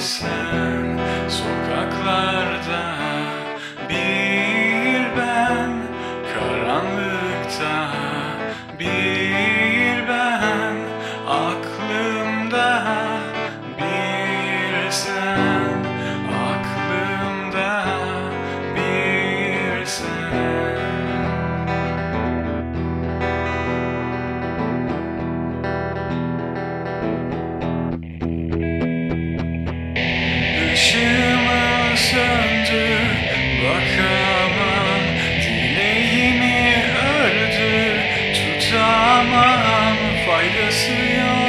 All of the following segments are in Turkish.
sen sokaklar Montreal.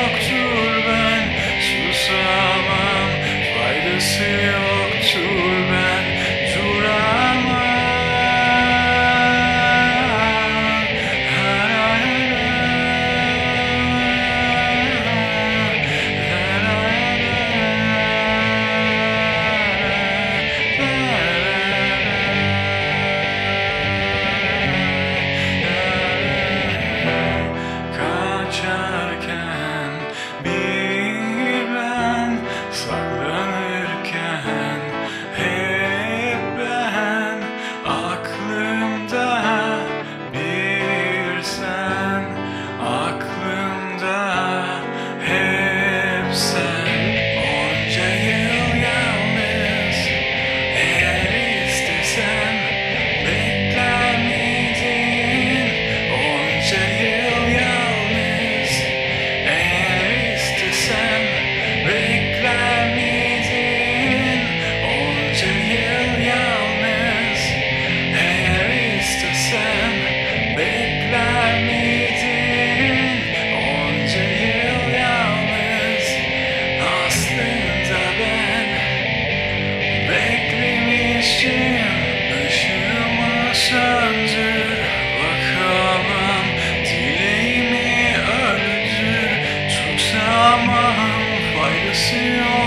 see you.